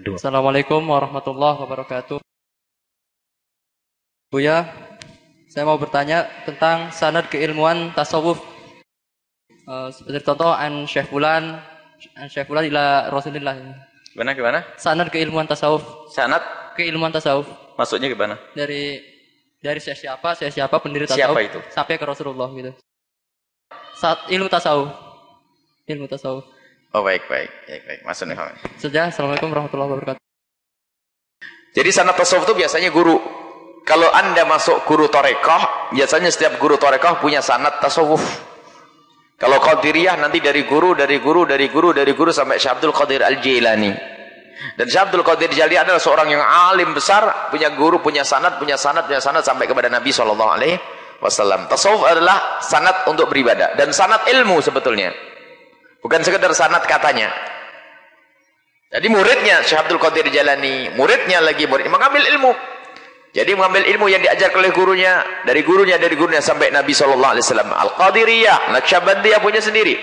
Assalamualaikum warahmatullahi wabarakatuh. Buya, saya mau bertanya tentang sanad keilmuan tasawuf. Uh, seperti contoh an Syekh Fulan, an Syekh Fulan ila Rasulillah. Gimana gimana? Sanad keilmuan tasawuf. Sanad keilmuan tasawuf. Maksudnya gimana? Dari dari saya siapa, saya siapa pendiri tasawuf. Siapa itu? Sampai ke Rasulullah gitu. Saat ilmu tasawuf. Ilmu tasawuf. Oh baik baik baik baik maksudnya. Sudah. Assalamualaikum warahmatullahi wabarakatuh. Jadi sanat tasawuf itu biasanya guru. Kalau anda masuk guru torekoh, biasanya setiap guru torekoh punya sanat tasawuf. Kalau Qadiriyah nanti dari guru, dari guru, dari guru, dari guru sampai Syekh Abdul Qadir Al-Jilani. Dan Syekh Abdul Qadir Jilani adalah seorang yang alim besar, punya guru, punya sanat, punya sanat, punya sanat sampai kepada Nabi Wasallam. Tasawuf adalah sanat untuk beribadah dan sanat ilmu sebetulnya. Bukan sekedar sanat katanya. Jadi muridnya Syekh Abdul Qadir Jalani, muridnya lagi murid mengambil ilmu. Jadi mengambil ilmu yang diajar oleh gurunya, dari gurunya, dari gurunya sampai Nabi sallallahu alaihi wasallam. Al-Qadiriyah, Naqsyabandiyah punya sendiri.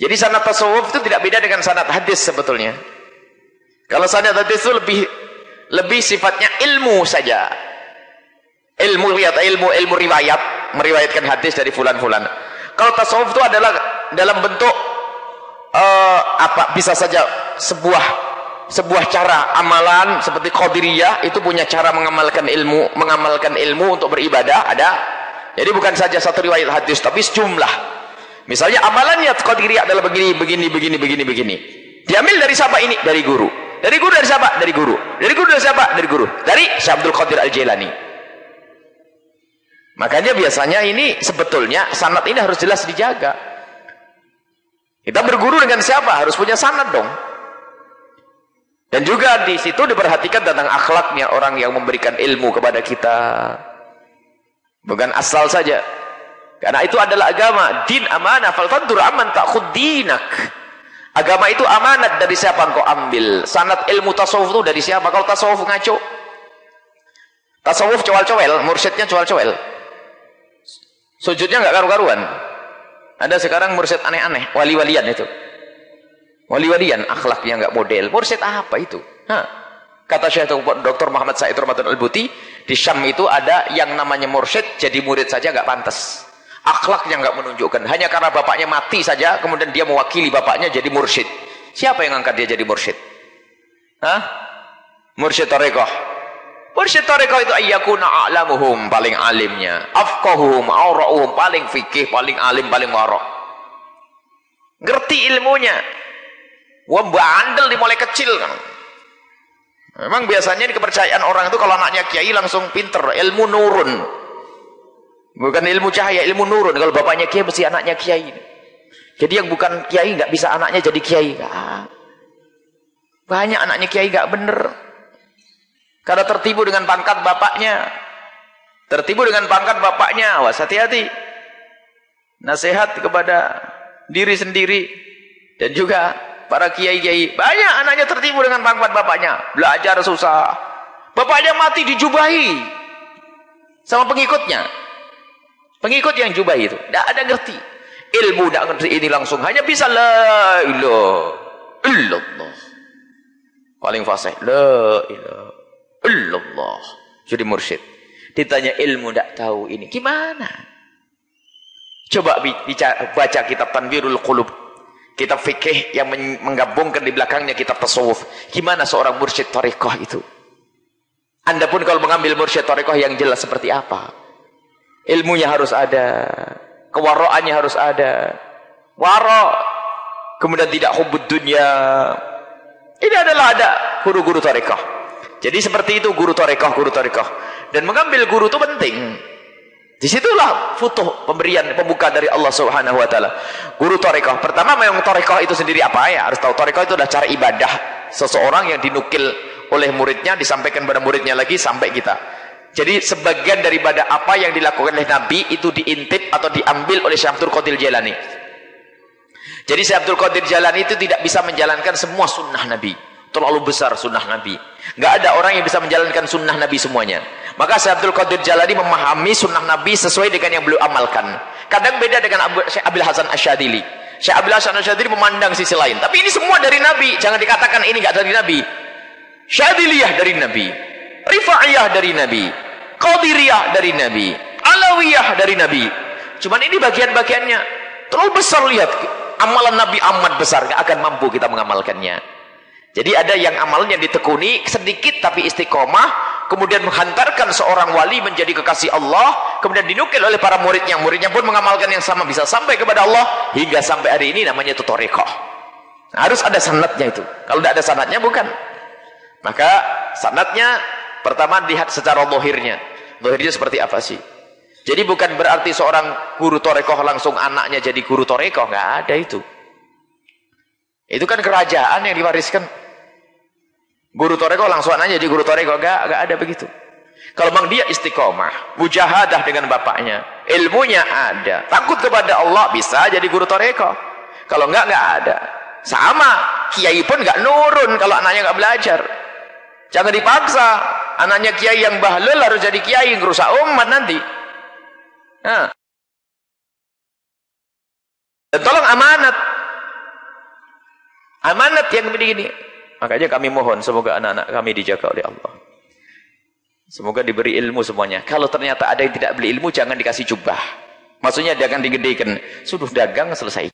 Jadi sanat tasawuf itu tidak beda dengan sanat hadis sebetulnya. Kalau sanat hadis itu lebih lebih sifatnya ilmu saja. Ilmu lihat ilmu ilmu riwayat, meriwayatkan hadis dari fulan-fulan. Kalau tasawuf itu adalah dalam bentuk uh, apa bisa saja sebuah sebuah cara amalan seperti qadiriyah itu punya cara mengamalkan ilmu mengamalkan ilmu untuk beribadah ada. Jadi bukan saja satu riwayat hadis tapi sejumlah. Misalnya amalannya qadiriyah adalah begini begini begini begini begini. Diambil dari siapa ini? Dari guru. Dari guru dari siapa? Dari guru. Dari guru dari siapa? Dari guru. Dari Syabdul Qadir Al-Jailani. Makanya biasanya ini sebetulnya sanat ini harus jelas dijaga kita berguru dengan siapa? Harus punya sanad dong. Dan juga di situ diperhatikan tentang akhlaknya orang yang memberikan ilmu kepada kita. Bukan asal saja. Karena itu adalah agama. Din amanah. Faltantur aman ta'khud dinak. Agama itu amanat dari siapa engkau ambil. Sanat ilmu tasawuf itu dari siapa? Kalau tasawuf ngaco. Tasawuf cowal-cowel. Mursyidnya cowal-cowel. Sujudnya nggak karu-karuan. Ada sekarang mursyid aneh-aneh, wali-walian itu. Wali-walian, akhlaknya nggak model. Mursyid apa itu? Hah. Kata Syekh Dr. Muhammad Said Ramadan Al-Buti, di Syam itu ada yang namanya mursyid, jadi murid saja nggak pantas. Akhlaknya nggak menunjukkan. Hanya karena bapaknya mati saja, kemudian dia mewakili bapaknya jadi mursyid. Siapa yang angkat dia jadi mursyid? Hah? Mursyid Tarekoh. Mursyid tarekat itu ayyakuna a'lamuhum paling alimnya, afqahuhum aura'uhum paling fikih, paling alim, paling warok. Ngerti ilmunya. Wah bandel dimulai kecil kan. Memang biasanya di kepercayaan orang itu kalau anaknya kiai langsung pinter, ilmu nurun. Bukan ilmu cahaya, ilmu nurun. Kalau bapaknya kiai mesti anaknya kiai. Jadi yang bukan kiai nggak bisa anaknya jadi kiai. Banyak anaknya kiai nggak bener. Karena tertipu dengan pangkat bapaknya. Tertipu dengan pangkat bapaknya. Awas hati-hati. Nasihat kepada diri sendiri. Dan juga para kiai-kiai. Banyak anaknya tertipu dengan pangkat bapaknya. Belajar susah. Bapaknya mati dijubahi. Sama pengikutnya. Pengikut yang jubahi itu. Tidak ada ngerti. Ilmu tidak ngerti ini langsung. Hanya bisa la ilah. Illallah. Paling fasih. La ilah. Allah jadi mursyid. Ditanya ilmu tidak tahu ini. Gimana? Coba baca kitab Tanwirul Qulub. Kitab fikih yang menggabungkan di belakangnya kitab tasawuf. Gimana seorang mursyid tariqah itu? Anda pun kalau mengambil mursyid tariqah yang jelas seperti apa? Ilmunya harus ada. Kewaroannya harus ada. Waro kemudian tidak hubud dunia ini adalah ada guru-guru tariqah jadi seperti itu guru torekoh, guru torekoh. Dan mengambil guru itu penting. Di situlah futuh pemberian pembuka dari Allah Subhanahu Wa Taala. Guru torekoh. Pertama memang torekoh itu sendiri apa ya? Harus tahu torekoh itu adalah cara ibadah seseorang yang dinukil oleh muridnya disampaikan kepada muridnya lagi sampai kita. Jadi sebagian daripada apa yang dilakukan oleh Nabi itu diintip atau diambil oleh Syekh Abdul Qadir Jalani. Jadi Syekh Abdul Qadir Jalani itu tidak bisa menjalankan semua sunnah Nabi terlalu besar sunnah Nabi. Nggak ada orang yang bisa menjalankan sunnah Nabi semuanya. Maka Syekh Abdul Qadir Jalani memahami sunnah Nabi sesuai dengan yang beliau amalkan. Kadang beda dengan Abu, Syekh Abil Hasan Asyadili. Syekh Abdul Hasan Syadzili memandang sisi lain. Tapi ini semua dari Nabi. Jangan dikatakan ini enggak dari Nabi. Syadziliyah dari Nabi. Rifa'iyah dari Nabi. Qadiriyah dari Nabi. Alawiyah dari Nabi. Cuman ini bagian-bagiannya. Terlalu besar lihat. Amalan Nabi amat besar. Enggak akan mampu kita mengamalkannya. Jadi ada yang amalnya ditekuni sedikit tapi istiqomah kemudian menghantarkan seorang wali menjadi kekasih Allah kemudian dinukil oleh para muridnya. Muridnya pun mengamalkan yang sama bisa sampai kepada Allah hingga sampai hari ini namanya itu torikoh nah, harus ada sanatnya itu. Kalau tidak ada sanatnya bukan. Maka sanatnya pertama lihat secara lohirnya lohirnya seperti apa sih? Jadi bukan berarti seorang guru torekoh langsung anaknya jadi guru torekoh nggak ada itu. Itu kan kerajaan yang diwariskan Guru toreko langsung aja jadi guru toreko, gak, gak ada begitu. Kalau memang dia istiqomah, mujahadah dengan bapaknya, ilmunya ada, takut kepada Allah bisa jadi guru toreko. Kalau enggak, enggak ada. Sama, kiai pun enggak nurun kalau anaknya enggak belajar. Jangan dipaksa, anaknya kiai yang bahlul harus jadi kiai, ngerusak umat nanti. Nah. Dan tolong amanat. Amanat yang begini. Makanya kami mohon semoga anak-anak kami dijaga oleh Allah. Semoga diberi ilmu semuanya. Kalau ternyata ada yang tidak beli ilmu, jangan dikasih jubah. Maksudnya jangan digedekan. Sudah dagang selesai.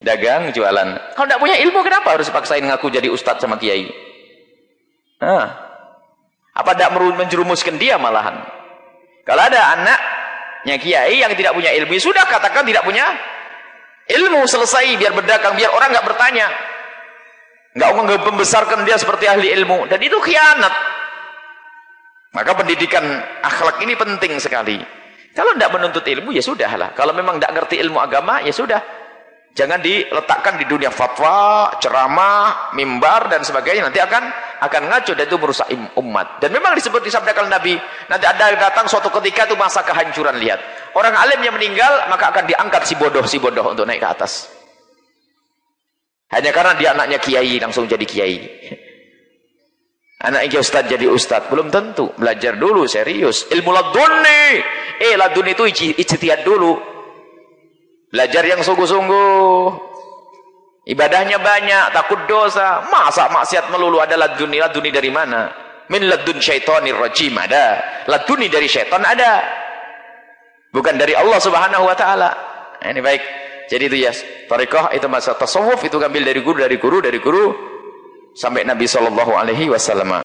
Dagang, jualan. Kalau tidak punya ilmu, kenapa harus paksain ngaku jadi ustadz sama kiai? Nah, apa tidak menjerumuskan dia malahan? Kalau ada anaknya kiai yang tidak punya ilmu, sudah katakan tidak punya ilmu selesai biar berdagang, biar orang nggak bertanya. Enggak nggak membesarkan dia seperti ahli ilmu dan itu khianat. Maka pendidikan akhlak ini penting sekali. Kalau tidak menuntut ilmu ya sudahlah. Kalau memang tidak ngerti ilmu agama ya sudah. Jangan diletakkan di dunia fatwa, ceramah, mimbar dan sebagainya nanti akan akan ngaco dan itu merusak umat. Dan memang disebut disabdakan Nabi, nanti ada datang suatu ketika itu masa kehancuran lihat. Orang alim yang meninggal maka akan diangkat si bodoh si bodoh untuk naik ke atas. Hanya karena dia anaknya kiai langsung jadi kiai. Anaknya ustaz jadi ustaz. Belum tentu. Belajar dulu serius. Ilmu laduni. Eh ladun itu ijtihad dulu. Belajar yang sungguh-sungguh. Ibadahnya banyak. Takut dosa. Masa maksiat melulu ada laduni. Laduni dari mana? Min ladun syaitanir rajim ada. Laduni dari syaitan ada. Bukan dari Allah subhanahu wa ta'ala. Ini baik. Jadi itu ya, tarekah itu masa tasawuf itu ambil dari guru, dari guru, dari guru sampai Nabi sallallahu alaihi wasallam.